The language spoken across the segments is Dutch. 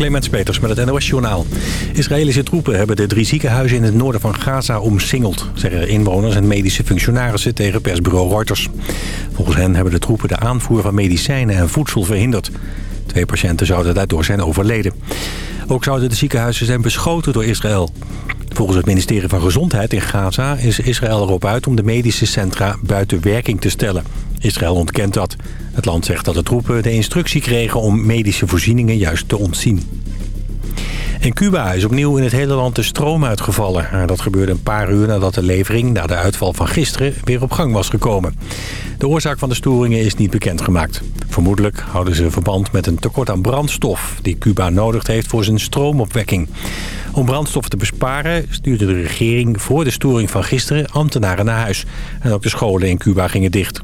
Clemens Peters met het NOS Journaal. Israëlische troepen hebben de drie ziekenhuizen in het noorden van Gaza omsingeld... zeggen inwoners en medische functionarissen tegen persbureau Reuters. Volgens hen hebben de troepen de aanvoer van medicijnen en voedsel verhinderd. Twee patiënten zouden daardoor zijn overleden. Ook zouden de ziekenhuizen zijn beschoten door Israël. Volgens het ministerie van Gezondheid in Gaza is Israël erop uit om de medische centra buiten werking te stellen. Israël ontkent dat. Het land zegt dat de troepen de instructie kregen om medische voorzieningen juist te ontzien. In Cuba is opnieuw in het hele land de stroom uitgevallen. Dat gebeurde een paar uur nadat de levering na de uitval van gisteren weer op gang was gekomen. De oorzaak van de storingen is niet bekendgemaakt. Vermoedelijk houden ze verband met een tekort aan brandstof... die Cuba nodig heeft voor zijn stroomopwekking. Om brandstof te besparen stuurde de regering voor de storing van gisteren ambtenaren naar huis. En ook de scholen in Cuba gingen dicht.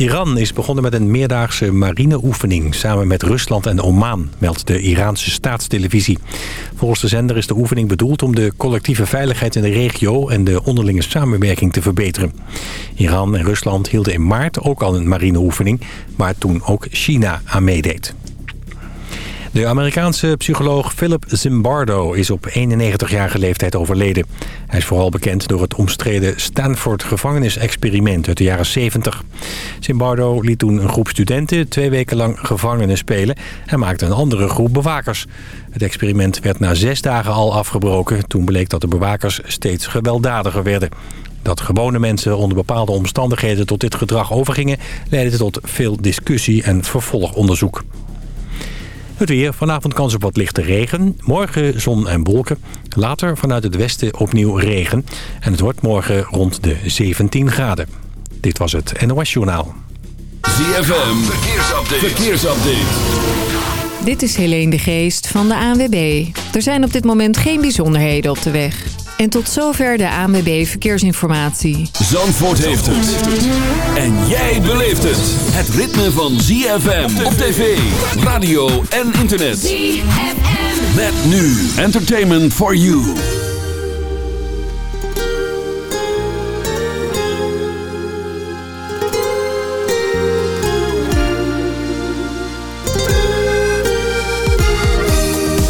Iran is begonnen met een meerdaagse marineoefening samen met Rusland en Oman, meldt de Iraanse staatstelevisie. Volgens de zender is de oefening bedoeld om de collectieve veiligheid in de regio en de onderlinge samenwerking te verbeteren. Iran en Rusland hielden in maart ook al een marineoefening, waar toen ook China aan meedeed. De Amerikaanse psycholoog Philip Zimbardo is op 91-jarige leeftijd overleden. Hij is vooral bekend door het omstreden Stanford-gevangenisexperiment uit de jaren 70. Zimbardo liet toen een groep studenten twee weken lang gevangenen spelen... en maakte een andere groep bewakers. Het experiment werd na zes dagen al afgebroken. Toen bleek dat de bewakers steeds gewelddadiger werden. Dat gewone mensen onder bepaalde omstandigheden tot dit gedrag overgingen... leidde tot veel discussie en vervolgonderzoek. Het weer. Vanavond kans op wat lichte regen. Morgen zon en wolken. Later vanuit het westen opnieuw regen. En het wordt morgen rond de 17 graden. Dit was het NOS Journaal. ZFM. Verkeersupdate. Verkeersupdate. Dit is Helene de Geest van de ANWB. Er zijn op dit moment geen bijzonderheden op de weg. En tot zover de ANWB Verkeersinformatie. Zandvoort heeft het. En jij beleeft het. Het ritme van ZFM op tv, radio en internet. ZFM. Met nu Entertainment for You.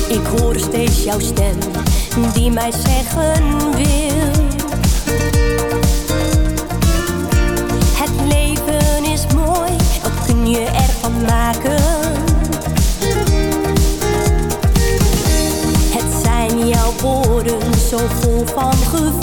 Ik hoor steeds jouw stem die mij zeggen wil. Het leven is mooi, wat kun je ervan maken? Het zijn jouw woorden zo vol van gevoel.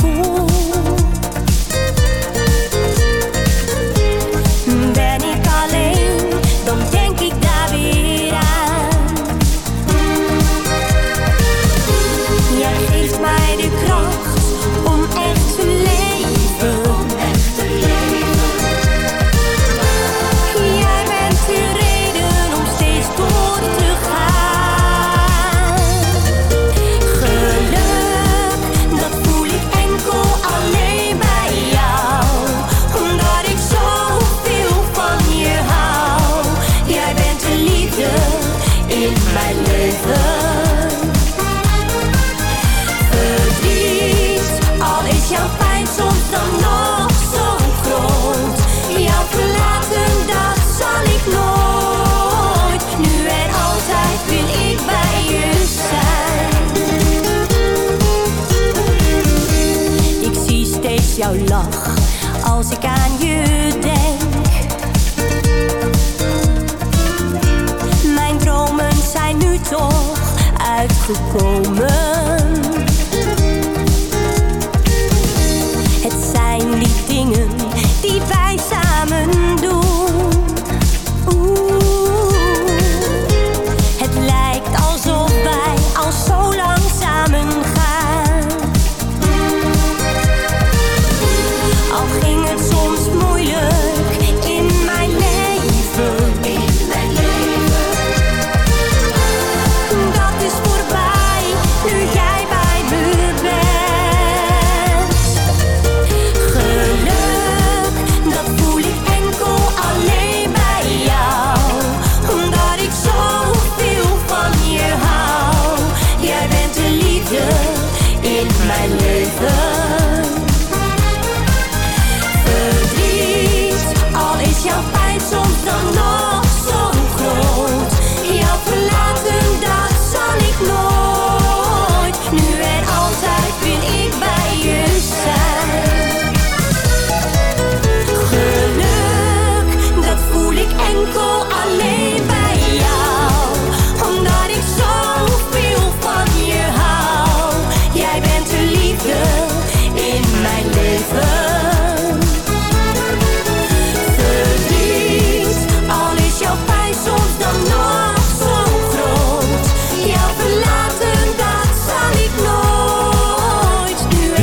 Als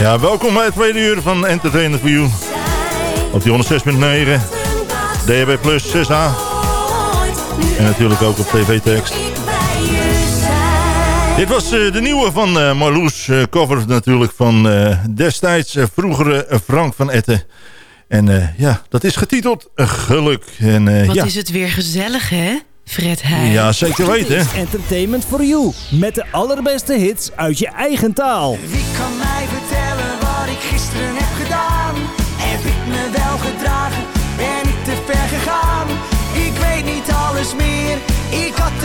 Ja, welkom bij het tweede uur van Entertainment for You. Op die 106.9, DHB Plus 6A. En natuurlijk ook op TV-tekst. Dit was uh, de nieuwe van uh, Marloes. Uh, cover natuurlijk van destijds vroegere Frank van Etten. En ja, dat is getiteld Geluk. En, Wat ja. is het weer gezellig, hè? Fred Heij. Ja, zeker weten. Dit is Entertainment for You. Met de allerbeste hits uit je eigen taal. Wie kan mij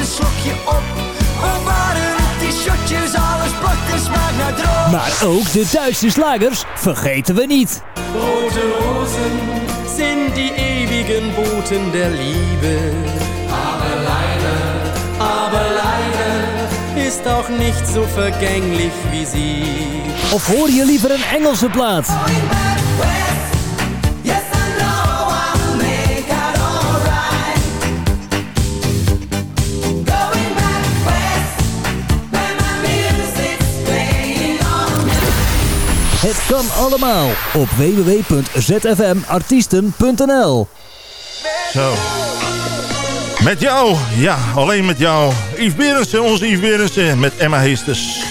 slokje op. Of waren die shotjes? Alles plakt en smaakt naar droog. Maar ook de Duitse slagers vergeten we niet. Rote Rosen sind die ewigen Boten der Liebe. Aber leider, aber leider ist auch nicht so vergänglich wie sie. Of hoor je liever een Engelse plaat? Het kan allemaal op www.zfmartiesten.nl Zo. Met jou, ja, alleen met jou. Yves Berensen, onze Yves Berensen met Emma Heesters.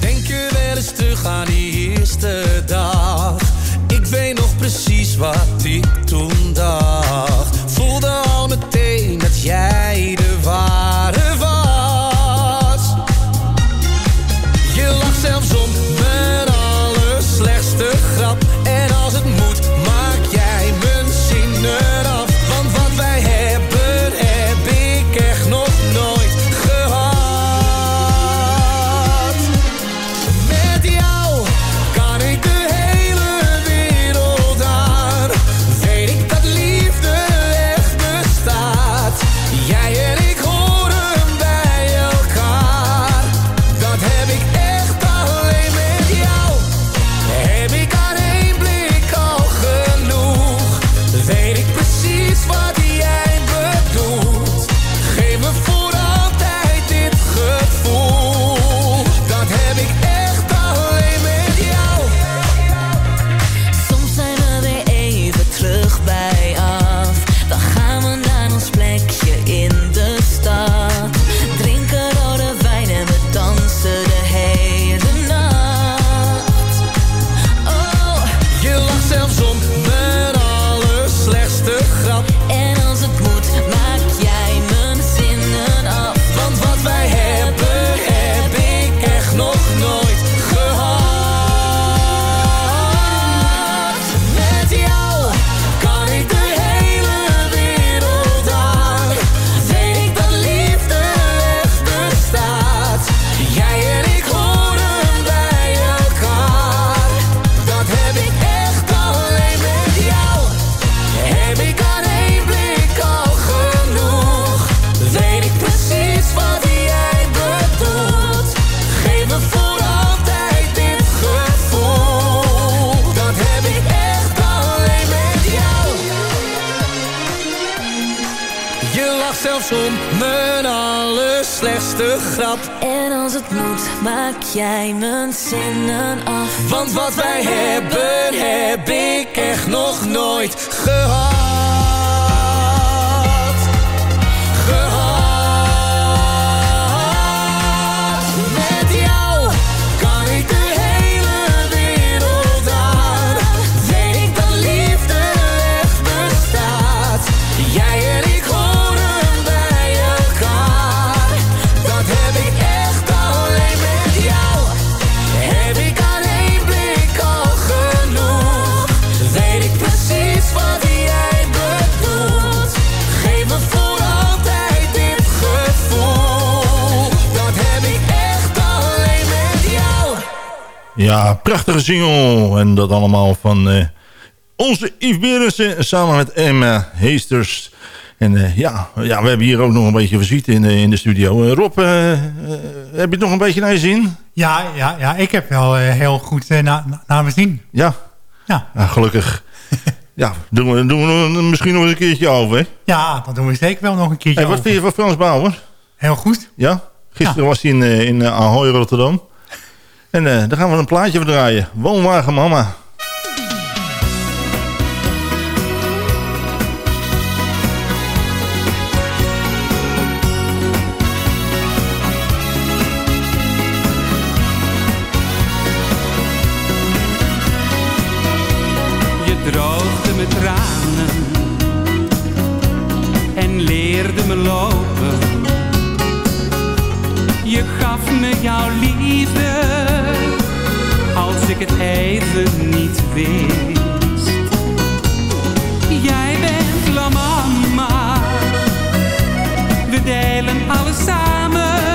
Denk je wel eens terug aan die eerste dag? Ik weet nog precies wat ik toen dacht. Heb ik echt nog nooit. Gehad. Ja, prachtige single. En dat allemaal van eh, onze Yves Berensen samen met Emma Heesters. En eh, ja, ja, we hebben hier ook nog een beetje visite in, de- in de studio. Eh, Rob, heb je het nog een beetje naar je zin? Ja, ja, ja ik heb wel heel goed eh, na, na- naar mijn zin. Ja? Ja. Gelukkig. ja, doen we, doen we misschien nog eens een keertje over. hè? Ja, dat doen we zeker wel nog een keertje Hey, wat over. vind je van Frans Bauer? Heel goed. Ja? Gisteren was hij in, in Ahoy, Rotterdam. En eh daar gaan we een plaatje voor draaien. Woonwagen Mama. Delen alles samen.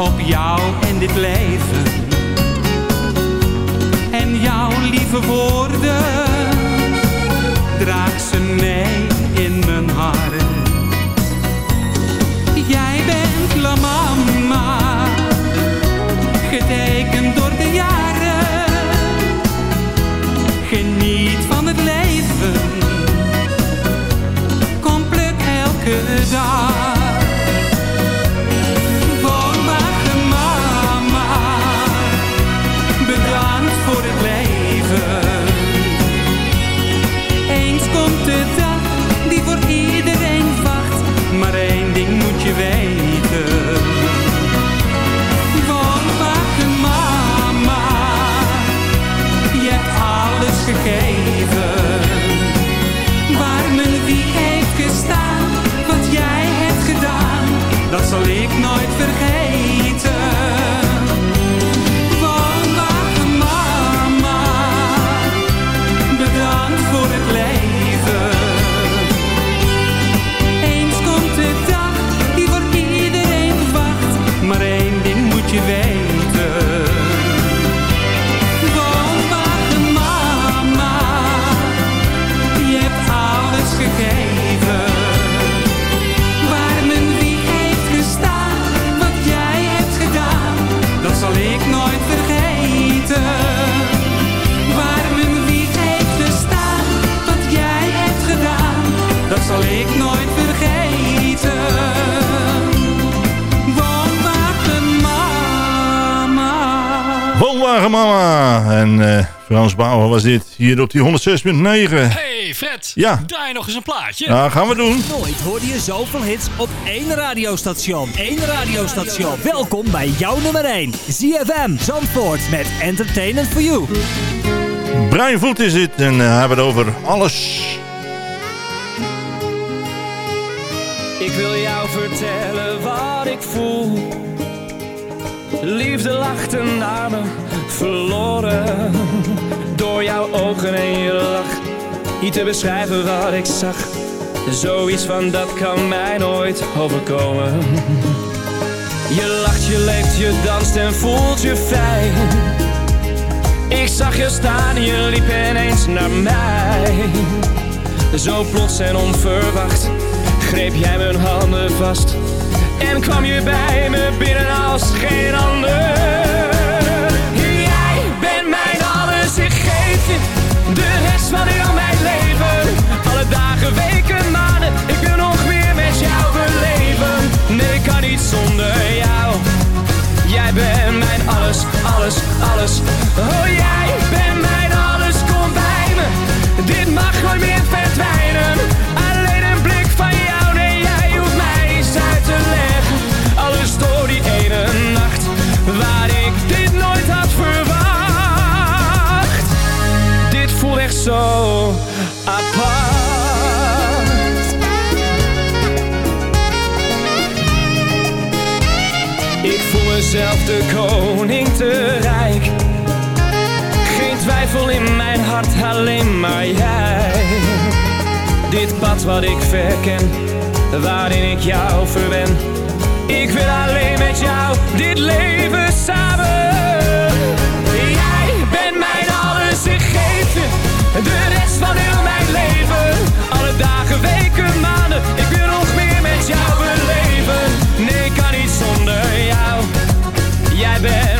Op jou en dit leven. En jouw lieve woorden draag ze mee in mijn hart. Jij bent la Frans Bauer was dit. Hier op die 106.9. Hey Fred, Ja. draai nog eens een plaatje. Nou, gaan we doen. Nooit hoorde je zoveel hits op één radiostation. Eén radiostation. Welkom bij jouw nummer 1. ZFM Zandvoort met Entertainment for You. Brian Voet is dit. En uh, hebben het over alles. Ik wil jou vertellen wat ik voel. Liefde lacht naar me, verloren. Door jouw ogen en je lach. Niet te beschrijven wat ik zag. Zoiets van dat kan mij nooit overkomen. Je lacht, je leeft, je danst en voelt je vrij. Ik zag je staan je liep ineens naar mij. Zo plots en onverwacht greep jij mijn handen vast. En kwam je bij me binnen als geen ander. Rijk. Geen twijfel in mijn hart, alleen maar jij. Dit pad wat ik verken, waarin ik jou verwen. Ik wil alleen met jou dit leven samen. Jij bent mijn alles, geef je de rest van heel mijn leven. Alle dagen, weken, maanden, ik wil nog meer met jou beleven. Nee, ik kan niet zonder jou. Jij bent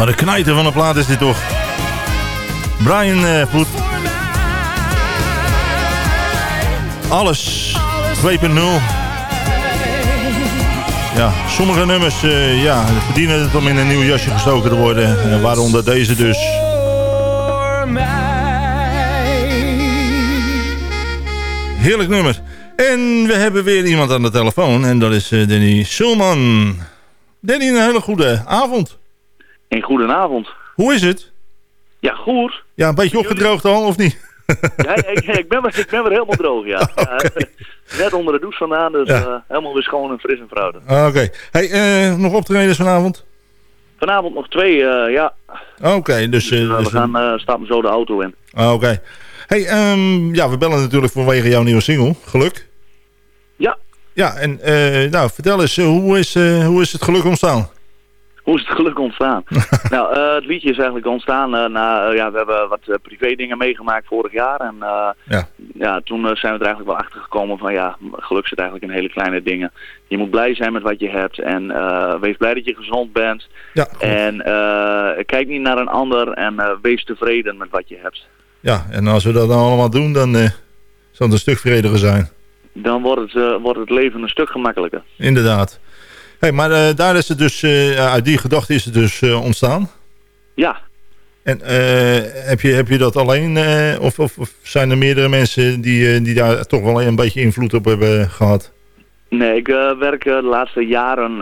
Maar de knijter van de plaat is dit toch. Brian Voet. Alles 2.0. Ja, sommige nummers eh, ja, verdienen het om in een nieuw jasje gestoken te worden. eh, waaronder deze dus. Heerlijk nummer. En we hebben weer iemand aan de telefoon. En dat is eh, Danny Sulman. Danny, een hele goede avond. Een goedenavond. Hoe is het? Ja, goed. Ja, een beetje opgedroogd al, of niet? Ja, ik, ik, ben weer, ik ben weer helemaal droog, ja. Ja, net onder de douche vandaan, dus Ja. eh, helemaal weer schoon en fris en fruitig. Ah, Oké. Hey, eh, nog optredens vanavond? Vanavond nog twee, eh, ja. Oké, dus... Eh, dus- we gaan, eh stappen zo de auto in. Ah, Oké. Hey, ehm, ja, we bellen natuurlijk vanwege jouw nieuwe single. Geluk. Ja. Ja, en nou, vertel eens, hoe, is, hoe is het geluk ontstaan? Hoe is het geluk ontstaan? nou, eh, het liedje is eigenlijk ontstaan eh, na, eh, ja, we hebben wat privé dingen meegemaakt vorig jaar. En Ja. ja, toen zijn we er eigenlijk wel achter gekomen van ja, geluk zit eigenlijk in hele kleine dingen. Je moet blij zijn met wat je hebt en wees blij dat je gezond bent. Ja, en kijk niet naar een ander en wees tevreden met wat je hebt. Ja, en als we dat dan allemaal doen, dan zal het een stuk vrediger zijn. Dan wordt het, wordt het leven een stuk gemakkelijker. Inderdaad. Hey, maar eh, daar is het dus, eh, uit die gedachte is het dus eh, ontstaan. Ja, En heb, je, heb je dat alleen, of, of, of zijn er meerdere mensen die, die daar toch wel een beetje invloed op hebben gehad? Nee, ik werk de laatste jaren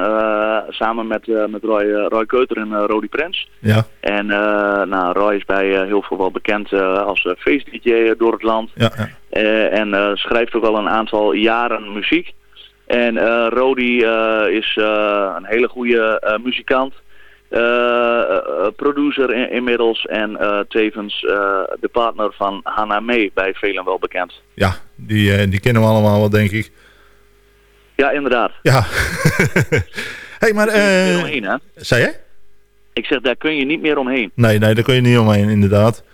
samen met, met Roy, Roy Keuter en Rodi Prens. Ja, En nou, Roy is bij heel veel wel bekend als uh, feest-dj door het land. ja, ja. En schrijft ook al een aantal jaren muziek. En eh, Rodi eh, is eh, een hele goede muzikant. producer in- inmiddels en tevens de partner van Hannah May bij velen wel bekend. ja die, die kennen we allemaal wel, denk ik. Ja, inderdaad. Ja. hey, maar... Daar kun je niet meer eh omheen, hè? zei je? Ik zeg, daar kun je niet meer omheen. Nee, nee, daar kun je niet omheen, inderdaad.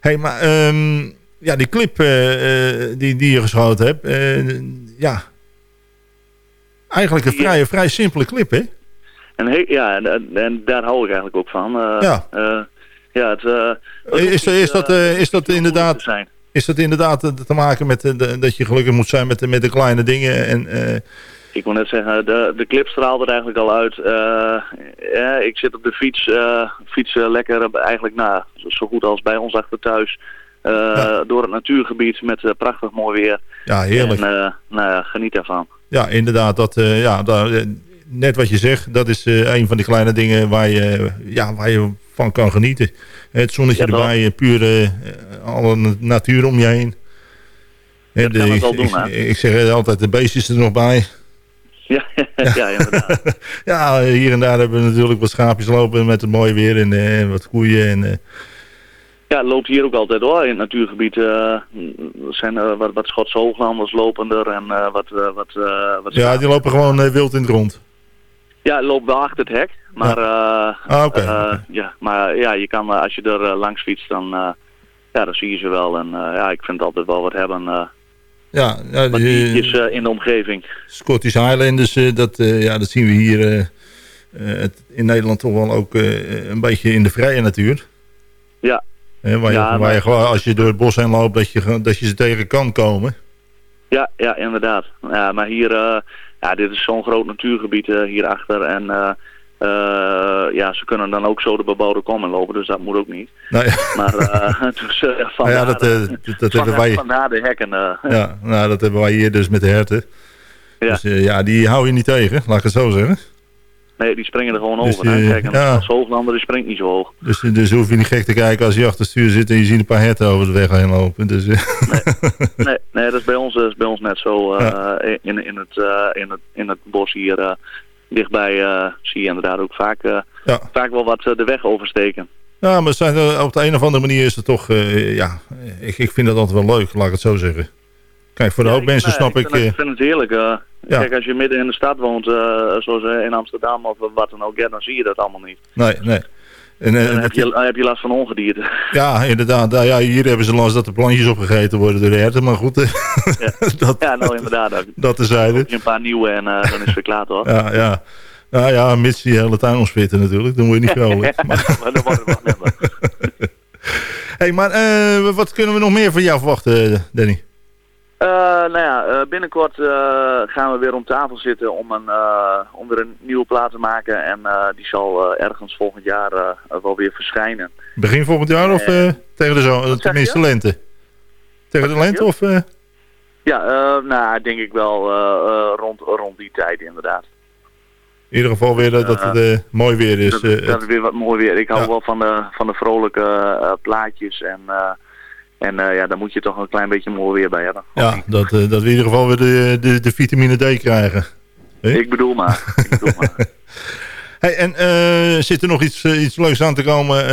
hey, maar ehm, ja, die clip die, die je geschoten hebt, ja, eigenlijk een vrij, vrij simpele clip, hè? En he- ja, en, daar hou ik eigenlijk ook van. Eh, Ja. eh, ja, het, eh, het Is, niet, is, dat, is dat inderdaad... zijn. Is dat inderdaad te maken met de- dat je gelukkig moet zijn met, de- met de kleine dingen? En, Ik wil net zeggen, de, de clip straalt er eigenlijk al uit. Ja, ik zit op de fiets, fietsen lekker eigenlijk nou, zo goed als bij ons achter thuis. Eh, Door het natuurgebied met eh, prachtig mooi weer. ja, heerlijk. En eh, nou geniet ervan. Ja, inderdaad. Dat, ja, daar, net wat je zegt, dat is een van die kleine dingen waar je, ja, waar je van kan genieten. Het zonnetje Ja, erbij, pure alle na- natuur om je heen. Dat de- ik, doen, ik, ik zeg altijd, de beestjes er nog bij. Ja, ja inderdaad. Ja, hier en daar hebben we natuurlijk wat schaapjes lopen met het mooie weer en eh, wat koeien. En, Ja, het loopt hier ook altijd hoor. In het natuurgebied eh, zijn er wat, wat Schotse hooglanders lopender en eh, wat... eh, wat, eh, wat Ja, die lopen gewoon eh, wild in het rond. Ja, loopt wel achter het hek. Maar, eh, Ah, eh, ja, maar ja, je kan, eh, als je er eh, langs fietst, dan, eh, ja, dan zie je ze wel. En eh, ja, ik vind het altijd wel wat hebben. eh Ja, ja wat die, diertjes eh, in de omgeving. Scottish Highlanders, eh, dat, eh, ja, dat zien we hier eh, eh, het- in Nederland toch wel ook eh, een beetje in de vrije natuur. Ja. Waar je, Ja, waar maar- je gewoon, als je door het bos heen loopt, dat je, dat je ze tegen kan komen. Ja, ja, inderdaad. Ja, maar hier, eh, ja, dit is zo'n groot natuurgebied eh, hierachter. En eh, ja, ze kunnen dan ook zo de bebouwde kom in lopen, dus dat moet ook niet. Nou ja. Maar dus, vandaar, ja, dat, dat, dat hebben wij, vandaar de hekken. ja, nou, dat hebben wij hier dus met de herten. Ja. Dus ja, die hou je niet tegen, laat ik het zo zeggen. Nee, die springen er gewoon Dus, over. eh, Kijk, een ja. als Hooglander die springt niet zo hoog. Dus, dus hoef je niet gek te kijken als je achter het stuur zit en je ziet een paar herten over de weg heen lopen. Dus, eh, Nee, nee dat is bij ons, is bij ons net zo. eh, in, in, het, eh, in, het, in het bos hier dichtbij zie je inderdaad ook vaak, Ja. vaak wel wat de weg oversteken. Ja, maar zijn, op de een of andere manier is het toch... ja, ik, ik vind dat altijd wel leuk, laat ik het zo zeggen. Kijk, voor de hoop mensen Nee, snap ik... Ik vind, het, eh, ik vind het heerlijk. eh. Ja. Kijk, als je midden in de stad woont, eh, zoals in Amsterdam of wat dan ook, ja, dan zie je dat allemaal niet. nee, nee. En, dan heb je, heb je last van ongedierte. Ja, inderdaad. Nou, ja, hier hebben ze last dat de plantjes opgegeten worden door de herten. Maar goed, eh, dat, ja, nou inderdaad. Dan dat tezijde. heb je een paar nieuwe en dan is het klaar, toch? Ja, ja. Nou ja, mits die hele tuin omspitten natuurlijk. Dan word je niet vrolijk. Maar, maar dan wordt het wat minder. hey, maar wat kunnen we nog meer van jou verwachten, Danny? Eh, nou ja, eh, binnenkort eh, gaan we weer om tafel zitten om, een, om weer een nieuwe plaat te maken. En die zal ergens volgend jaar wel weer verschijnen. Begin volgend jaar of tegen de zo, zeg tenminste lente? Tegen de lente of... Ja, nou denk ik wel rond, rond die tijd inderdaad. in ieder geval weer dat, dat het mooi weer is. dat, dat het- weer wat mooi weer. Ik hou Ja. wel van de, van de vrolijke plaatjes en... en eh, ja, daar moet je toch een klein beetje mooi weer bij hebben. ja, dat, eh, dat we in ieder geval weer de, de, de vitamine D krijgen. Ik bedoel maar. ik bedoel maar. Hey, en eh, zit er nog iets, iets leuks aan te komen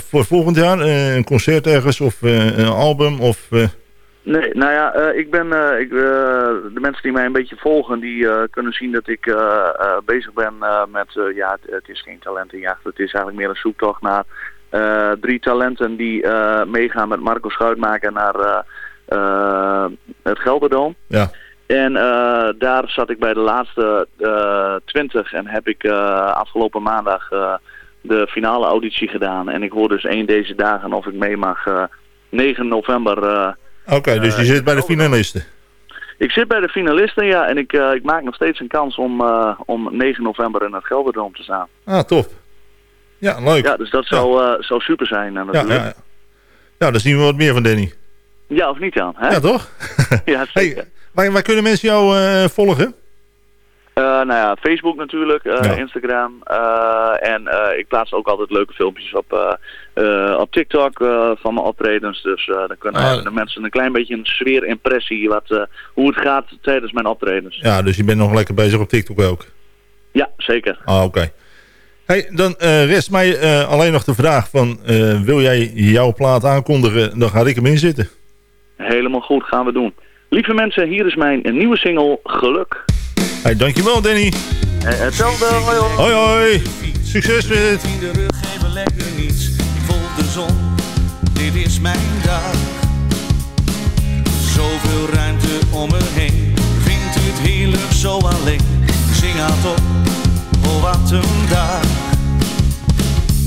voor volgend jaar? Een concert ergens of een album? Of, Nee, nou ja, ik ben, ik, de mensen die mij een beetje volgen, die kunnen zien dat ik bezig ben met, ja, het, het is geen talentenjacht, het is eigenlijk meer een zoektocht naar drie talenten die eh, meegaan met Marco Schuitmaker naar eh, eh, het Gelderdoom. ja. En eh, daar zat ik bij de laatste eh, twintig en heb ik eh, afgelopen maandag eh, de finale auditie gedaan. En ik hoor dus één deze dagen of ik mee mag. eh 9 november eh, Oké, dus je Eh, zit bij de finalisten. ik zit bij de finalisten, ja, en ik, eh, ik maak nog steeds een kans om, eh, om 9 november in het Gelderdoom te staan. Ah, top. Ja, leuk. Ja, dus dat zou, eh, zou super zijn eh, Ja, natuurlijk. ja, ja. Nou, dan zien we wat meer van Danny. Ja, of niet dan? Hè? Ja, toch? Ja, zeker. Waar, waar kunnen mensen jou eh, volgen? Eh, nou ja, Facebook natuurlijk, eh, Ja. Instagram. eh, en eh, ik plaats ook altijd leuke filmpjes op, eh, eh, op TikTok eh, van mijn optredens. Dus eh, dan kunnen Ah. de mensen een klein beetje een sfeerimpressie wat, eh, hoe het gaat tijdens mijn optredens. Ja, dus je bent nog lekker bezig op TikTok ook. Ja, zeker. Ah, oké. Hey, dan eh, rest mij eh, alleen nog de vraag van... eh, wil jij jouw plaat aankondigen, dan ga ik hem inzitten. Helemaal goed, gaan we doen. Lieve mensen, hier is mijn nieuwe single Geluk. Hey, dankjewel Danny. Hetzelfde, hoi hoi. Hoi hoi. Succes met het. In de rug even lekker niets. Vol de zon, dit is mijn dag. Zoveel ruimte om me heen. Vindt het heerlijk zo alleen. Zing aan op, wat een.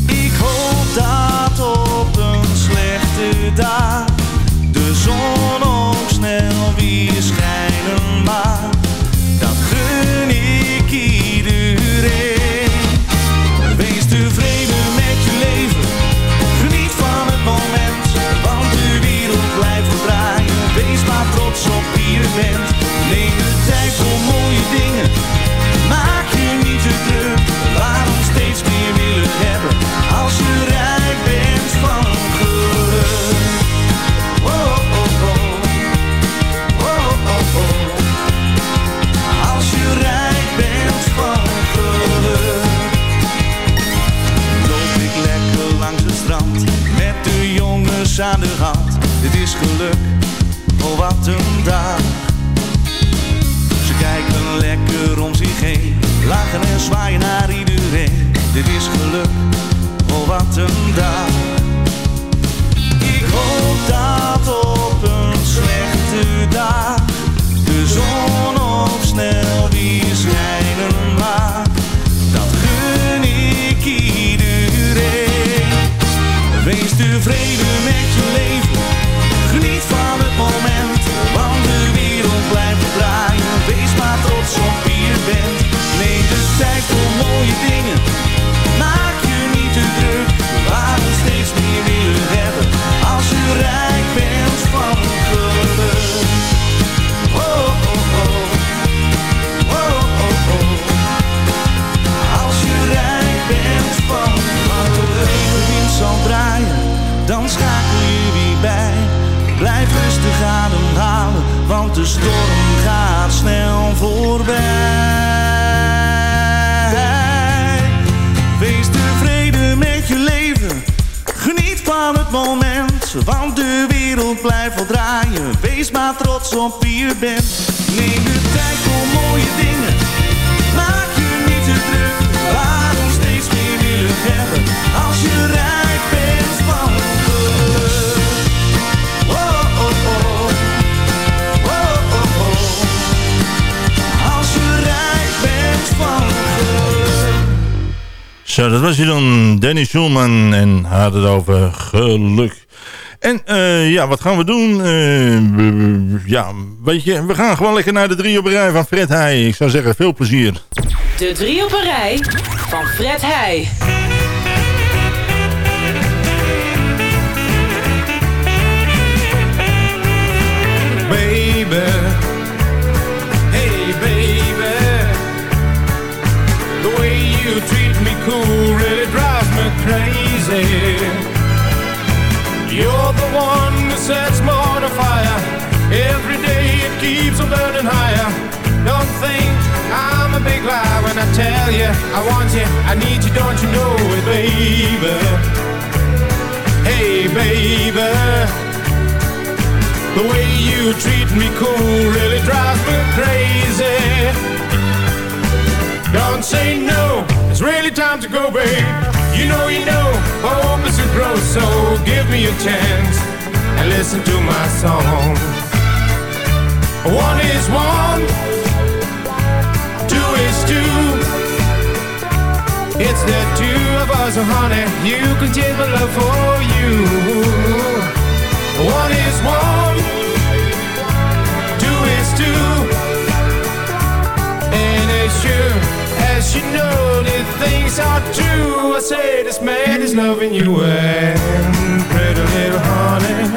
Ik hoop dat op een slechte dag. De zon ook snel weer schijnen maar. Dat gun ik iedereen. Wees tevreden met je leven. Geniet van het moment. Want de wereld blijft draaien. Wees maar trots op wie je bent. Geluk, oh wat een dag. Ze kijken lekker om zich heen, lachen en zwaaien naar iedereen. Dit is geluk, oh wat een dag. Ik hoop dat op een slechte dag de zon nog snel weer schijnen mag. Dat gun ik iedereen. Wees tevreden met je leven, geniet van het moment, want de wereld blijft draaien. Wees maar trots op wie je bent. Neem de tijd voor mooie dingen, je bent. Neem de tijd voor mooie dingen, maak je niet te druk. Waarom steeds meer willen hebben, als je rijk bent van geluk. Oh, oh, oh. Oh, oh, oh. Als je rijk bent van geluk. Zo, dat was hij dan, Danny Schulman. En had het over geluk. En eh, ja, wat gaan we doen? Eh, ja, weet je, we gaan gewoon lekker naar de drie op een rij van Fred Heij. Ik zou zeggen, veel plezier. De drie op een rij van Fred Heij. baby. On burning higher. Don't think I'm a big lie when I tell you I want you, I need you, don't you know it, baby? Hey, baby. The way you treat me cool really drives me crazy. Don't say no, it's really time to go, babe. You know, you know, hope is to grow, so give me a chance and listen to my song. One is one, two is two. It's the two of us, oh honey. You can change my love for you. One is one, two is two, and as sure as you know that things are true, I say this man is loving you and pretty little honey.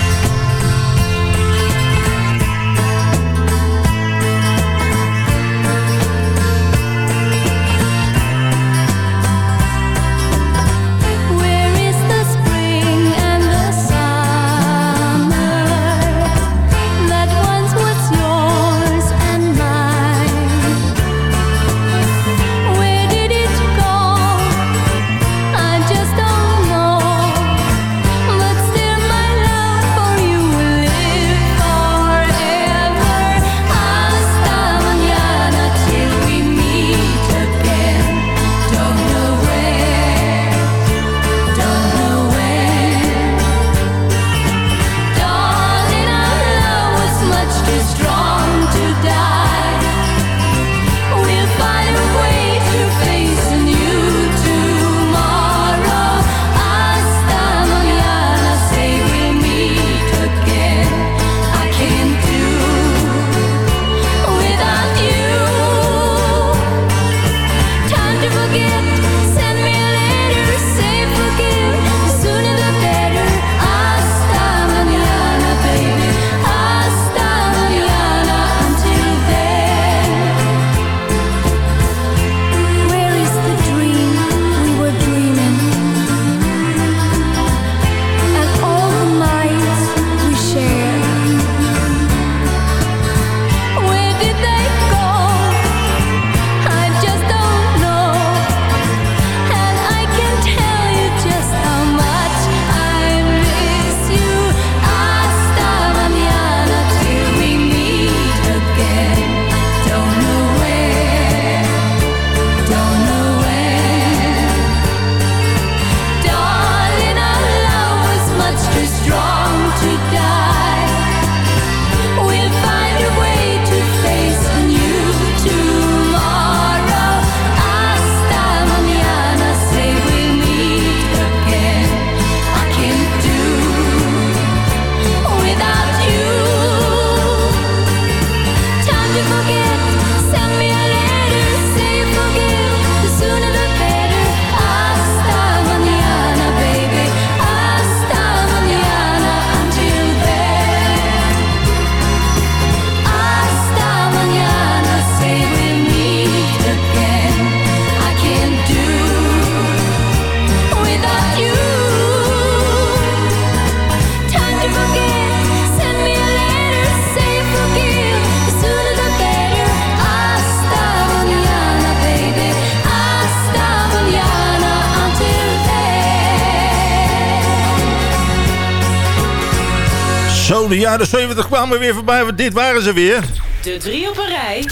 We kwamen we weer voorbij, want dit waren ze weer. De drie op een rij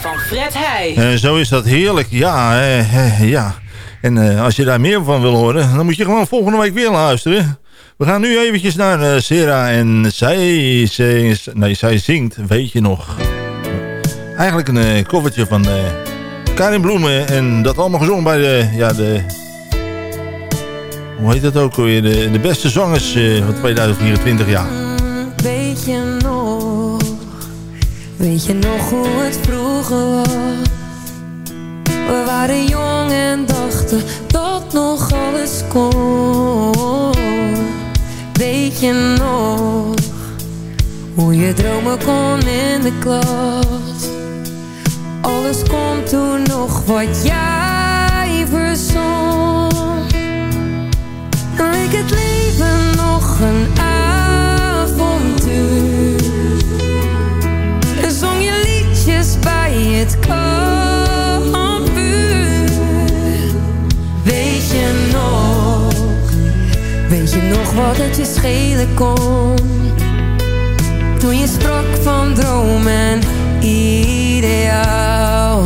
van Fred Heij. Eh, zo is dat heerlijk, ja. Eh, eh, ja. En als je daar meer van wil horen, dan moet je gewoon volgende week weer luisteren. We gaan nu eventjes naar Sera en zij, zij, nee, zij zingt, weet je nog. Eigenlijk een koffertje van Karin Bloemen en dat allemaal gezongen bij de, ja, de hoe heet dat ook alweer? de, de beste zangers van 2024 jaar. Weet je nog hoe het vroeger was? We waren jong en dachten dat nog alles kon. Weet je nog, hoe je dromen kon in de klas? Alles kon toen nog wat jij verzon. Leek het leven nog een wat het je schelen kon Toen je sprak van droom en ideaal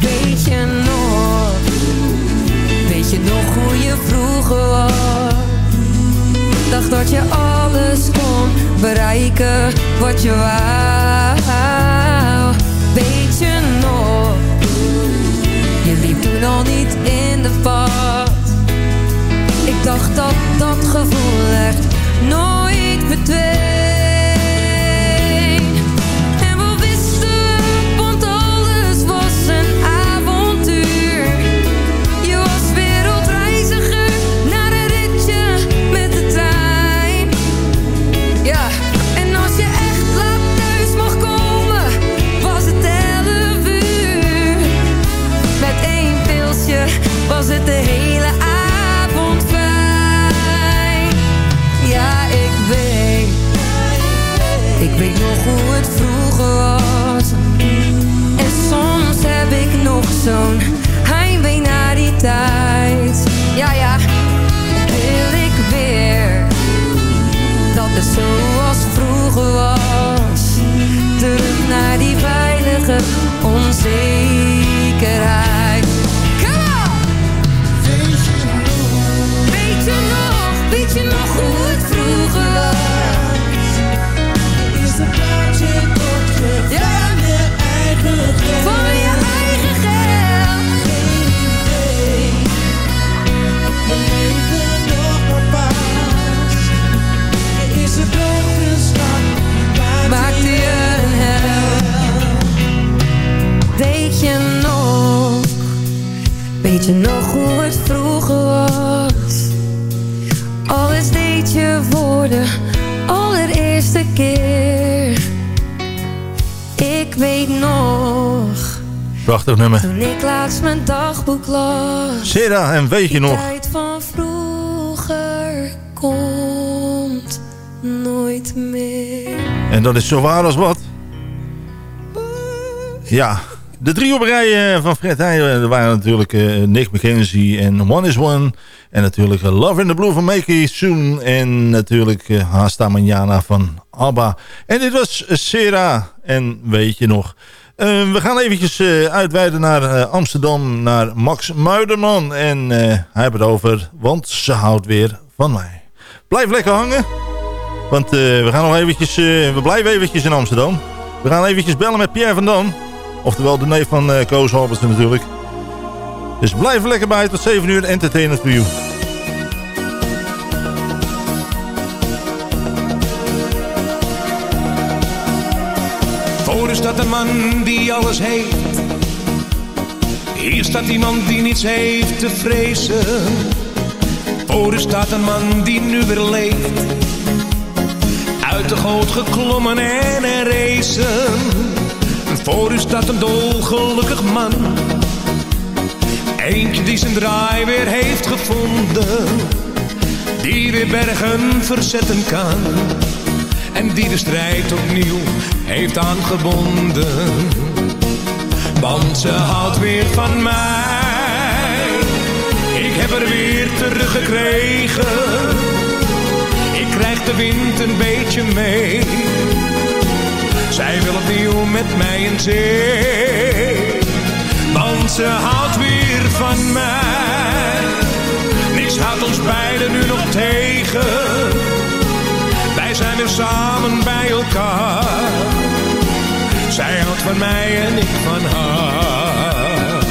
Weet je nog Weet je nog hoe je vroeger was? Dacht dat je alles kon bereiken wat je wou. Weet je nog? Je liep toen al niet in de pad. Ik dacht dat dat gevoel echt nooit Nummer. toen ik laatst mijn dagboek las. Sarah en weet je nog? tijd van vroeger komt nooit meer. En dat is zo waar als wat. Ja, de drie op rij eh, van Fred Heij eh, waren natuurlijk eh, Nick McKenzie en One is One. En natuurlijk Love in the Blue van Makey Soon. En natuurlijk Hasta Manjana van ABBA. En dit was Sarah en weet je nog... Eh, we gaan eventjes eh, uitweiden naar eh, Amsterdam, naar Max Muiderman. En eh, hij heeft het over, want ze houdt weer van mij. Blijf lekker hangen, want we gaan nog eventjes, we blijven eventjes in Amsterdam. We gaan eventjes bellen met Pierre van Dam. Oftewel de neef van Koos Halbersen natuurlijk. Dus blijf er lekker bij tot 7 uur, entertainment for you. U staat een man die alles heeft. Hier staat iemand die niets heeft te vrezen. Voor staat een man die nu weer leeft. Uit de goot geklommen en racen. Voor u staat een dolgelukkig man. Eentje die zijn draai weer heeft gevonden. Die weer bergen verzetten kan. Die de strijd opnieuw heeft aangebonden. Want ze houdt weer van mij. Ik heb er weer teruggekregen. Ik krijg de wind een beetje mee. Zij wil opnieuw met mij in zee. Want ze houdt weer van mij. Niks houdt ons beiden nu nog tegen. Zijn weer samen bij elkaar. Zij houdt van mij en ik van haar.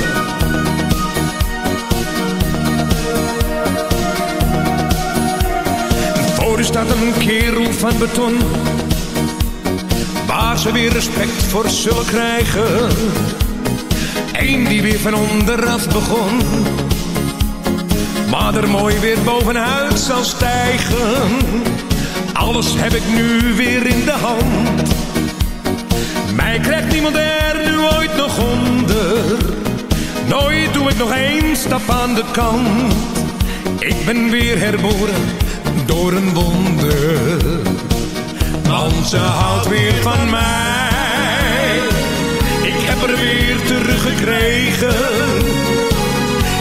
Voor u staat een kerel van beton. Waar ze weer respect voor zullen krijgen. Eén die weer van onderaf begon. Maar er mooi weer bovenuit zal stijgen. Alles heb ik nu weer in de hand. Mij krijgt niemand er nu ooit nog onder. Nooit doe ik nog één stap aan de kant. Ik ben weer herboren door een wonder. Want ze houdt weer van mij. Ik heb er weer teruggekregen.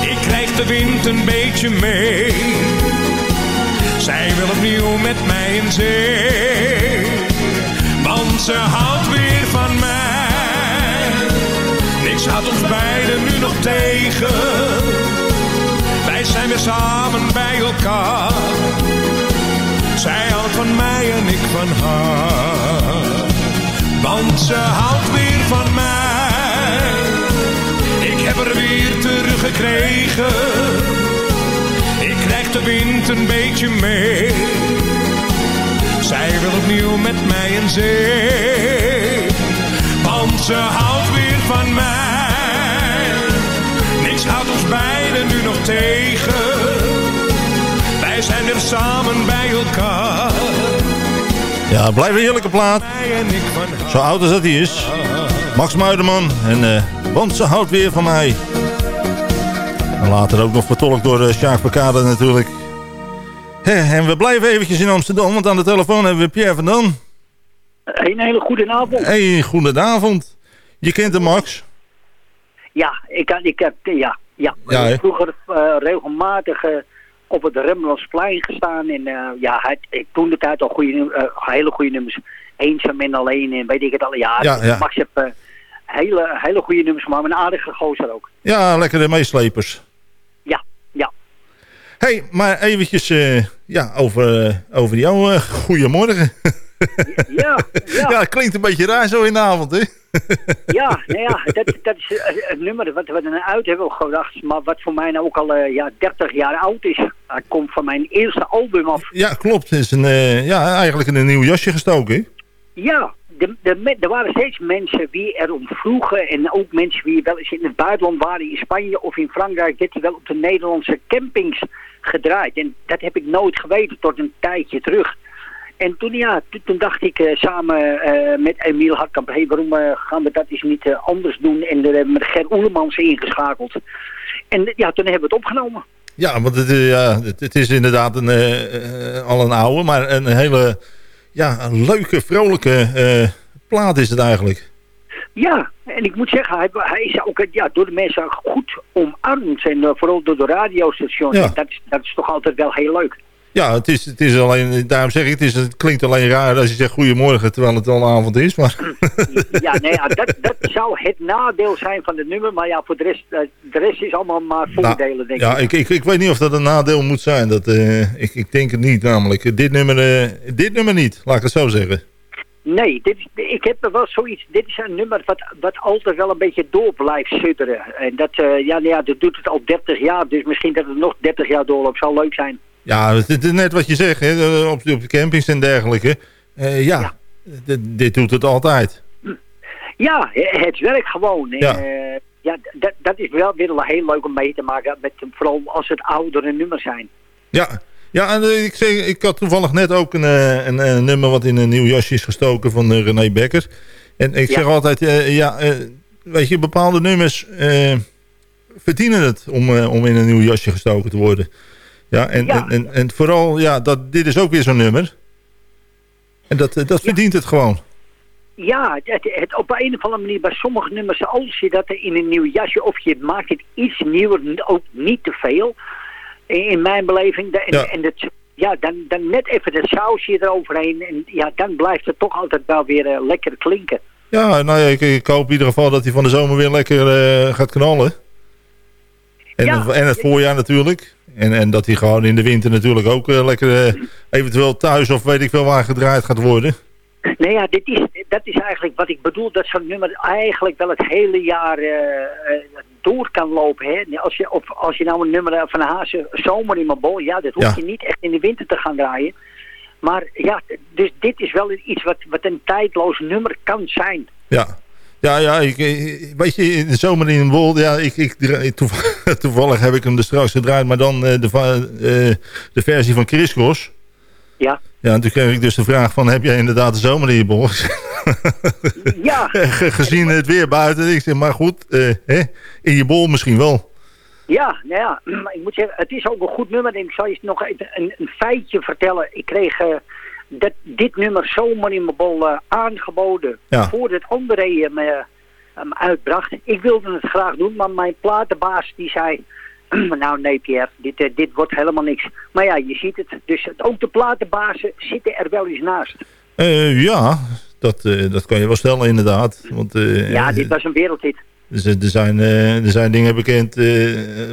Ik krijg de wind een beetje mee. Zij wil opnieuw met mij in zee. Want ze houdt weer van mij. Niks houdt ons beiden nu nog tegen. Wij zijn weer samen bij elkaar. Zij houdt van mij en ik van haar. Want ze houdt weer van mij. Ik heb er weer teruggekregen. De wind een beetje mee. Zij wil opnieuw met mij in zee. Want ze houdt weer van mij. Niks houdt ons beiden nu nog tegen. Wij zijn weer samen bij elkaar. Ja, het blijft een heerlijke plaat. Zo oud als dat hij is. Max Muiderman. En, eh, want ze houdt weer van mij. En later ook nog vertolkt door uh, Sjaak natuurlijk. Hè, en we blijven eventjes in Amsterdam, want aan de telefoon hebben we Pierre van Dan. Een hele goede avond. Hey, goedenavond. Je kent hem, Max. Ja, ik, ik heb, ja, ja. Ja, vroeger eh, regelmatig eh, op het Remmelsplein gestaan. En ja, hij, ik, toen de tijd al goede, hele goede nummers. Eenzaam en alleen en weet ik het al. Ja, Ja, ja. Max heeft hele, hele goede nummers gemaakt. Een aardige gozer ook. Ja, lekkere meeslepers. Hey, maar eventjes eh, ja, over, eh, over jou. eh, goedemorgen. Ja, ja. ja, klinkt een beetje raar zo in de avond, hè? Ja, nou ja, dat, dat is het nummer wat we er nou uit hebben gedacht. Maar wat voor mij nou ook al ja, 30 jaar oud is. Hij komt van mijn eerste album af. Ja, klopt. Het is een, ja, eigenlijk in een nieuw jasje gestoken, hè? Ja, de, de, er waren steeds mensen die erom vroegen. En ook mensen die wel eens in het buitenland waren, in Spanje of in Frankrijk, dat die wel op de Nederlandse campings gedraaid. En dat heb ik nooit geweten tot een tijdje terug. En toen, ja, toen, dacht ik eh, samen eh, met Emiel Hartkamp, hey, waarom eh, gaan we dat eens niet anders doen? En daar hebben we Ger Oelemans ingeschakeld. En ja, toen hebben we het opgenomen. Ja, want het, ja, het, is inderdaad een, al een oude, maar een hele ja, een leuke, vrolijke plaat is het eigenlijk. Ja, en ik moet zeggen, hij, hij is ook ja, door de mensen goed omarmd. En eh, vooral door de radiostations. Ja. Dat, is, dat is toch altijd wel heel leuk. Ja, het is, het is alleen, daarom zeg ik, het, is, het klinkt alleen raar als je zegt goedemorgen terwijl het al avond is. Maar Ja, nee, ja, dat, dat zou het nadeel zijn van het nummer. Maar ja, voor de rest, eh, de rest is allemaal maar voordelen, denk Nou, ja, ik. ik, ik, ik weet niet of dat een nadeel moet zijn. Dat, eh, ik, ik denk het niet namelijk. Dit nummer, dit nummer niet, laat ik het zo zeggen. Nee, dit is, ik heb er wel zoiets. Dit is een nummer wat, wat altijd wel een beetje door blijft sudderen. En dat, eh, ja, nou ja, dat doet het al 30 jaar. Dus misschien dat het nog 30 jaar doorloopt. Zou leuk zijn. Ja, het is net wat je zegt, hè, op, op de campings en dergelijke. Eh, ja, Dit, dit doet het altijd. Ja, het werkt gewoon. Ja. Ja, ja dat, dat is wel weer heel leuk om mee te maken. Met, vooral als het oudere nummers zijn. Ja, ja en eh, ik, zeg, ik had toevallig net ook een, eh, een, een nummer wat in een nieuw jasje is gestoken van eh, René Bekker. En ik Ja. zeg altijd, ja, weet je, bepaalde nummers verdienen het om, om in een nieuw jasje gestoken te worden. Ja, en, Ja. En, en, en vooral, ja, dat, dit is ook weer zo'n nummer. En dat, dat verdient het gewoon. Ja, het, het, op een of andere manier bij sommige nummers, als je dat in een nieuw jasje, of je maakt het iets nieuwer, ook niet te veel. In, mijn beleving. De- En, Ja. en het ja, dan, dan net even dat sausje eroverheen. En ja, dan blijft het toch altijd wel weer eh, lekker klinken. Ja, nou ja, ik, ik hoop in ieder geval dat hij van de zomer weer lekker eh, gaat knallen. En, Ja. en het voorjaar natuurlijk. En, en dat hij gewoon in de winter natuurlijk ook eh, lekker eventueel thuis of weet ik veel waar gedraaid gaat worden. Nee, ja, dit is, dat is eigenlijk wat ik bedoel. Dat zo'n nummer eigenlijk wel het hele jaar eh, eh, door kan lopen. Hè? Als, je, of als je nou een nummer van Hazen zomer in mijn bol... Ja, dat hoef Ja. je niet echt in de winter te gaan draaien. Maar ja, dus dit is wel iets wat, wat een tijdloos nummer kan zijn. Ja, ja, ja ik, weet je, in de zomer in Wol, ja, ik, ik, toevallig, toevallig heb ik hem er straks gedraaid, maar dan eh, de, eh, de versie van Chris Cross. Ja. Ja, en toen kreeg ik dus de vraag van, heb jij inderdaad de zomer in je bol? Ja. Ge- Gezien het weer buiten, ik zeg, maar goed, eh, hè, in je bol misschien wel. Ja, nou ja, maar ik moet zeggen, het is ook een goed nummer. En ik zal je nog een, een feitje vertellen. Ik kreeg eh, dat, dit nummer zomaar in mijn bol eh, aangeboden. Ja. Voordat André hem, hem uitbracht. Ik wilde het graag doen, maar mijn platenbaas die zei... nou nee Pierre, dit, eh, dit wordt helemaal niks. Maar ja, je ziet het. Dus het- ook de platenbazen zitten er wel eens naast. Eh, ja, dat, eh, dat kan je wel stellen inderdaad. Want eh, Ja, eh, dit was een wereldhit. Dus, eh, er, zijn, eh, er zijn dingen bekend eh,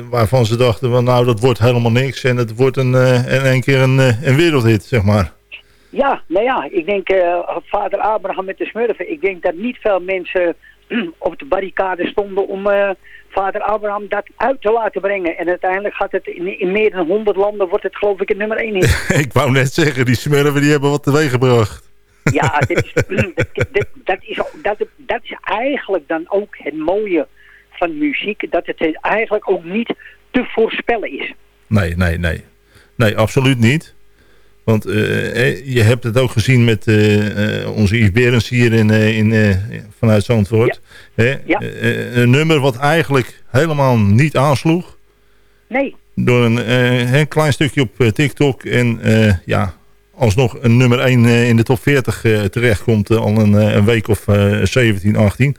waarvan ze dachten van nou dat wordt helemaal niks. En het wordt een, eh, in één keer een, eh, een wereldhit, zeg maar. Ja, nou ja, ik denk eh, vader Abraham met de smurfen. Ik denk dat niet veel mensen op de barricade stonden om eh, vader Abraham dat uit te laten brengen. En uiteindelijk gaat het in, in meer dan 100 landen wordt het geloof ik een nummer 1 hit. ik wou net zeggen, die smurfen die hebben wat teweeggebracht. Ja, dit is, dat, dat, dat, is, dat, dat is eigenlijk dan ook het mooie van muziek. Dat het eigenlijk ook niet te voorspellen is. Nee, nee, nee. Nee, absoluut niet. Want eh, eh, je hebt het ook gezien met eh, onze Yves Berends hier in, in, vanuit Zandvoort. Hè? Ja. Eh, een nummer wat eigenlijk helemaal niet aansloeg. Nee. Door een, een klein stukje op TikTok. En ja, alsnog een nummer 1 in de top 40 eh, terechtkomt. al een, een week of eh 17, 18.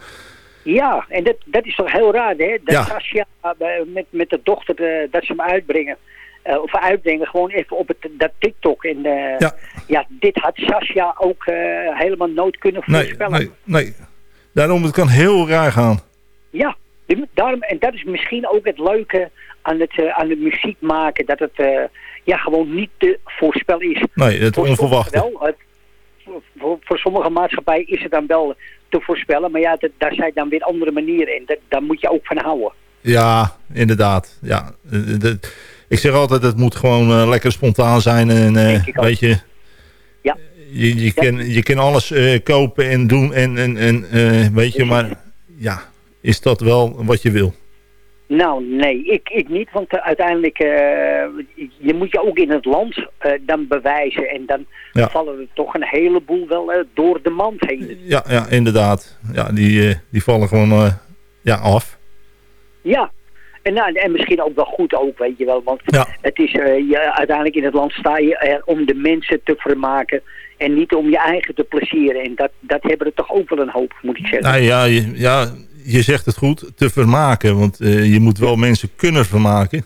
Ja, en dat, dat is toch heel raar, hè? Dat Ja. Eh, met, met de dochter, dat ze hem uitbrengen. Eh, of uitbrengen, gewoon even op het, dat TikTok. En eh, Ja. ja. dit had Sascha ook eh, helemaal nooit kunnen voorspellen. nee, nee. Daarom, het kan heel raar gaan. Ja, daarom, en dat is misschien ook het leuke aan het, aan het muziek maken. Dat het ja, gewoon niet te voorspellen is. Nee, het Voor onverwachte. Wel, het- voor, sommige maatschappijen is het dan wel te voorspellen. Maar ja, dat, daar zijn dan weer andere manieren in. Dat, daar moet je ook van houden. Ja, inderdaad. Ja, dat- ik zeg altijd, het moet gewoon eh, lekker spontaan zijn. En eh, weet je, Ja. je, je, kan, je kan alles eh, kopen en doen. En, en, en weet je, maar ja, is dat wel wat je wil? Nou, nee, ik, ik niet. Want uiteindelijk, je moet je ook in het land dan bewijzen. En dan Ja. vallen er toch een heleboel wel door de mand heen. Ja, ja inderdaad. Ja, die, die vallen gewoon ja, af. Ja, en, nou, en misschien ook wel goed ook, weet je wel. Want Ja. het is, eh, je, uiteindelijk in het land sta je er om de mensen te vermaken. En niet om je eigen te plezieren. En dat, dat hebben er toch ook wel een hoop, moet ik zeggen. Nou ja, je, ja, je zegt het goed, te vermaken. Want eh, je moet wel mensen kunnen vermaken.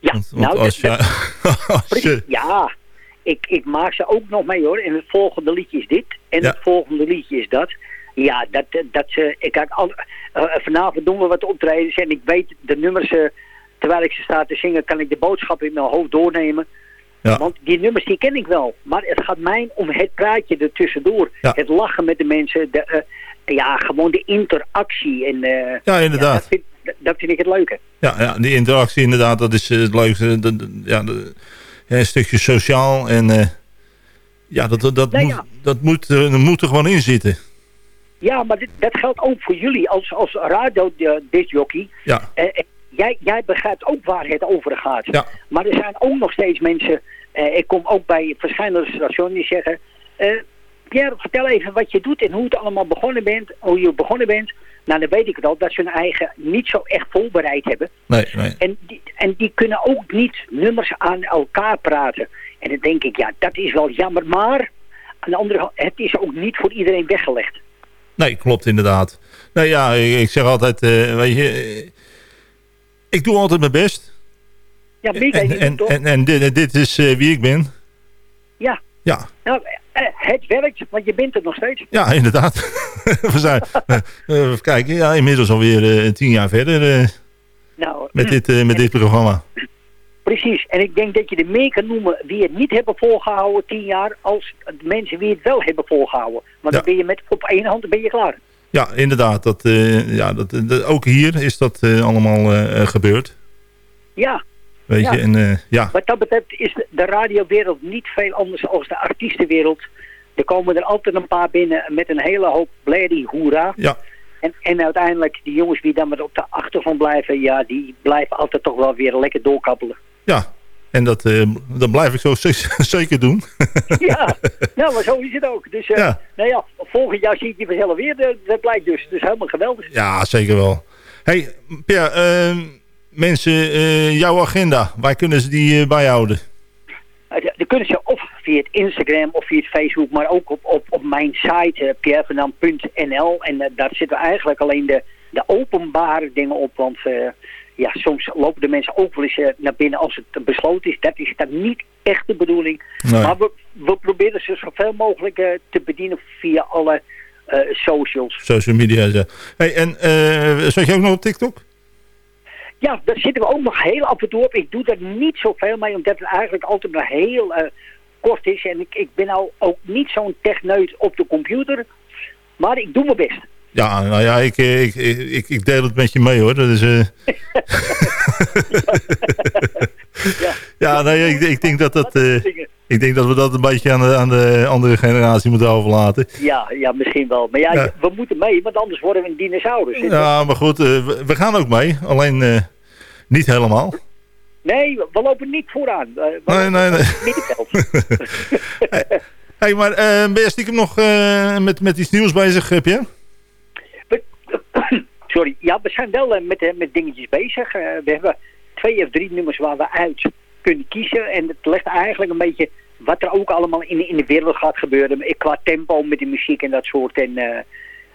Ja, want, want nou, als, dat- je, als je... Ja, ik, ik maak ze ook nog mee hoor. En het volgende liedje is dit. En Ja. het volgende liedje is dat. Ja, dat, dat ze... Ik, kijk, al, eh, vanavond doen we wat optredens. En ik weet de nummers... eh, terwijl ik ze sta te zingen, kan ik de boodschap in mijn hoofd doornemen. Ja. Want die nummers die ken ik wel. Maar het gaat mij om het praatje ertussendoor. Ja. Het lachen met de mensen. De, eh, ja, gewoon de interactie. En, Ja, inderdaad. dat, vind, dat vind ik het leuke. Ja, ja, die interactie inderdaad, dat is het leukste. Dat- ja, een stukje sociaal en ja, dat, dat, dat, Nou moet, ja. dat, moet, dat moet er gewoon in zitten. Ja, maar dit, dat geldt ook voor jullie als, als radio-disjockey. Ja. Eh, eh, jij, jij begrijpt ook waar het over gaat. Ja. Maar er zijn ook nog steeds mensen... eh, ik kom ook bij verschillende stations die zeggen... eh, Pierre, vertel even wat je doet en hoe het allemaal begonnen bent. Hoe je begonnen bent. Nou, dan weet ik het al dat ze hun eigen niet zo echt voorbereid hebben. Nee, nee. En die, en die kunnen ook niet nummers aan elkaar praten. En dan denk ik, ja, dat is wel jammer. Maar aan de andere kant, het is ook niet voor iedereen weggelegd. Nee, klopt inderdaad. Nou ja, ik, zeg altijd, eh, weet je, eh, ik doe altijd mijn best. Ja, Mieke, En, en, en, en dit, dit is eh, wie ik ben. Ja. Ja, Nou, het werkt, want je bent er nog steeds. ja inderdaad. We zijn, even kijken, ja, inmiddels alweer tien jaar verder Nou, met, dit, eh, met dit programma. Precies. En ik denk dat je er meer kan noemen wie het niet hebben volgehouden tien jaar, als de mensen wie het wel hebben volgehouden. Want dan ben je met op één hand ben je klaar. Ja, inderdaad. Dat, eh, ja, dat, dat- ook hier is dat eh, allemaal eh, eh, gebeurd. Ja. Weet Ja. je, en eh, ja. Wat dat betreft is de- radiowereld niet veel anders dan de artiestenwereld. Er komen er altijd een paar binnen met een hele hoop bladdy hoera. Ja. En, en uiteindelijk, die jongens die dan maar op de achtergrond blijven, ja, die blijven altijd toch wel weer lekker doorkappelen. Ja, en dat, eh, dat blijf ik zo zeker doen. ja, nou, maar zo is het ook. Dus, Ja. nou ja, volgend jaar zie ik je vanzelf weer. Dat, dat blijkt dus. Dus helemaal geweldig. Ja, zeker wel. hey, Pierre, eh, mensen, eh, jouw agenda, waar kunnen ze die bijhouden? Uh, Dan kunnen ze of via het Instagram of via het Facebook, maar ook op, op, op mijn site uh, pierreverdam.nl. En uh, daar zitten eigenlijk alleen de, de openbare dingen op, want uh, ja, soms lopen de mensen ook wel eens uh, naar binnen als het besloten is. Dat is dan niet echt de bedoeling. Nee. Maar we, we proberen ze zoveel mogelijk uh, te bedienen via alle uh, socials. Social media, ja. Hey, en uh, zat je ook nog op TikTok? Ja, daar zitten we ook nog heel af en toe op. Ik doe daar niet zoveel mee, omdat het eigenlijk altijd maar heel kort is. En ik, ik ben nou ook niet zo'n techneut op de computer. Maar ik doe mijn best. Ja, nou ja, ik, ik, ik, ik deel het met je mee hoor. Dat is, uh... ja. ja, nee, ik, ik denk dat dat... Uh, ik denk dat we dat een beetje aan de, aan de andere generatie moeten overlaten. Ja, ja misschien wel. Maar ja, ja. we moeten mee, want anders worden we een dinosaurus. Ja, maar goed, uh, we, we, gaan ook mee. Alleen niet helemaal. Nee, we lopen niet vooraan. Uh, nee, nee, nee. hey, hey, maar ben je stiekem nog met, met iets nieuws bezig, heb je? Sorry, ja, we zijn wel uh, met, met dingetjes bezig. Uh, we hebben twee of drie nummers waar we uit kunnen kiezen. En het legt eigenlijk een beetje wat er ook allemaal in, in de wereld gaat gebeuren. Qua tempo met de muziek en dat soort. En, uh,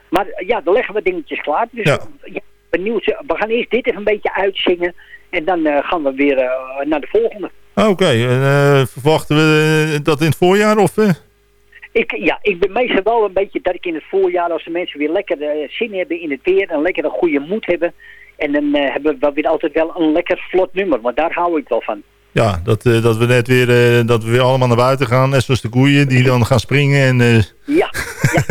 maar ja, dan leggen we dingetjes klaar. Dus ja. ja benieuwd. We gaan eerst dit even een beetje uitzingen. En dan uh, gaan we weer uh, naar de volgende. Oké, okay. uh, verwachten we dat in het voorjaar? Of, ik, ja, ik ben meestal wel een beetje dat ik in het voorjaar, als de mensen weer lekker zin hebben in het weer en lekker een goede moed hebben. En dan hebben we weer altijd wel een lekker vlot nummer, want daar hou ik wel van. Ja, dat, uh, dat we net weer, dat we weer allemaal naar buiten gaan. Net zoals de koeien die dan gaan springen. En, uh... Ja, ja,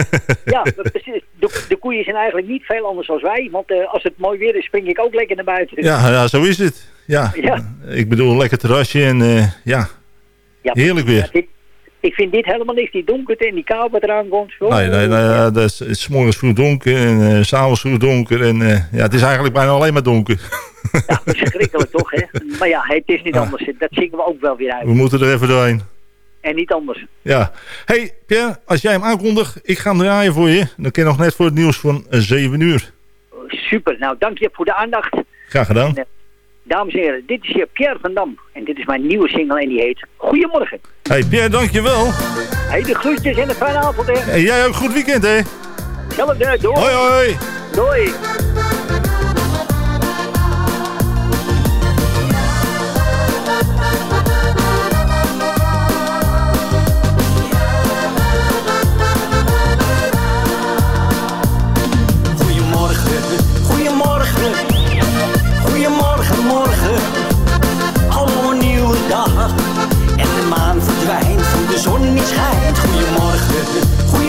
ja precies. De, de, koeien zijn eigenlijk niet veel anders dan wij. Want als het mooi weer is, spring ik ook lekker naar buiten. Ja, ja zo is het. Ja. ja. Ik bedoel, een lekker terrasje en ja. ja, heerlijk weer. Ja, dit, ik vind dit helemaal niks. Die donkerte en die kou wat eraan komt. Oh, nee, nee, nee dat is, is morgens vroeg donker en uh, s'avonds vroeg donker. En ja, het is eigenlijk bijna alleen maar donker. Ja, verschrikkelijk toch, hè? Maar ja, het is niet anders. Dat zingen we ook wel weer uit. We moeten er even doorheen. En niet anders. Ja. hey, Pierre, als jij hem aankondigt, ik ga hem draaien voor je. Dan ken je nog net voor het nieuws van 7 uur. Super, nou dank je voor de aandacht. Graag gedaan. En, dames en heren, dit is hier Pierre van Dam. En dit is mijn nieuwe single en die heet Goedemorgen. Hey Pierre, dankjewel. Hey, de groetjes en een fijne avond, hè. En jij ook goed weekend, hè. Zelfde, doei. Hoi, hoi. Doei. Goedemorgen,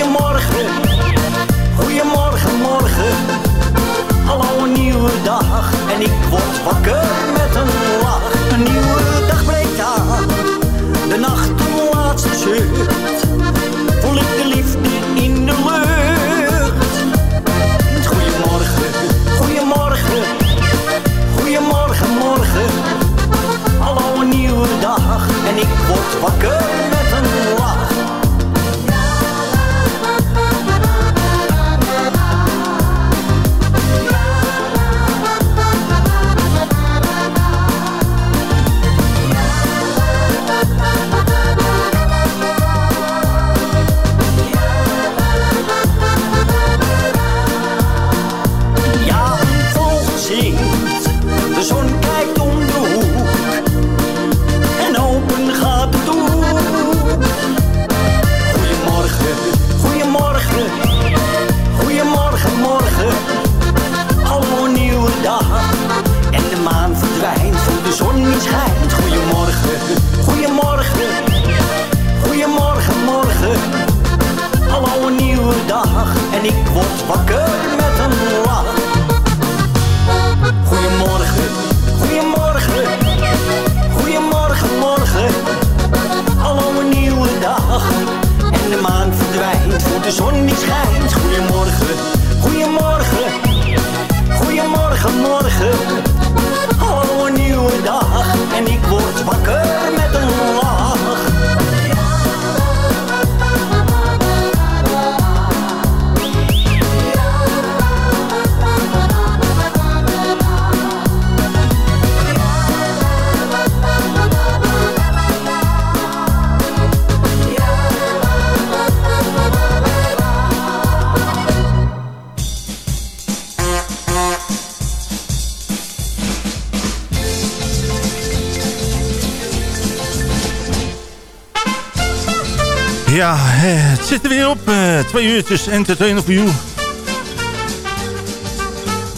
Ja, eh, het zit er weer op. Eh, twee uurtjes entertainer voor you.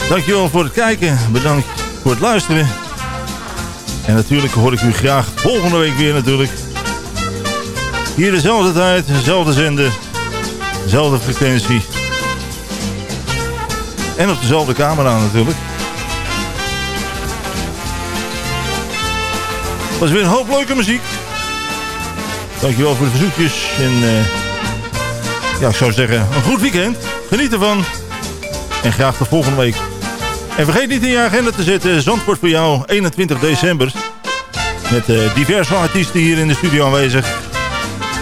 Dankjewel voor het kijken. Bedankt voor het luisteren. En natuurlijk hoor ik u graag volgende week weer natuurlijk. Hier dezelfde tijd, dezelfde zender, dezelfde frequentie. En op dezelfde camera natuurlijk. was weer een hoop leuke muziek. Dankjewel voor de verzoekjes. En eh, ja, ik zou zeggen, een goed weekend. Geniet ervan. En graag tot volgende week. En vergeet niet in je agenda te zetten. Zandvoort voor jou, 21 december. Met eh, diverse artiesten hier in de studio aanwezig.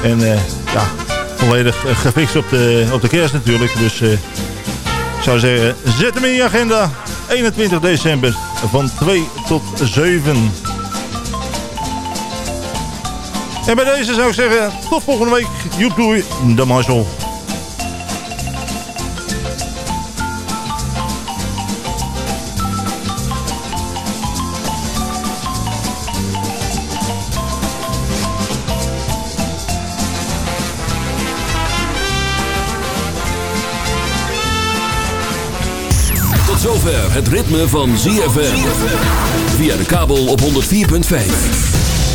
En eh, ja, volledig gefixt op de, op de kerst natuurlijk. Dus ik zou zeggen, zet hem in je agenda. 21 december van 2 tot 7. En bij deze zou ik zeggen, tot volgende week. Joep doei, de. Tot zover het ritme van ZFM. Via de kabel op 104.5.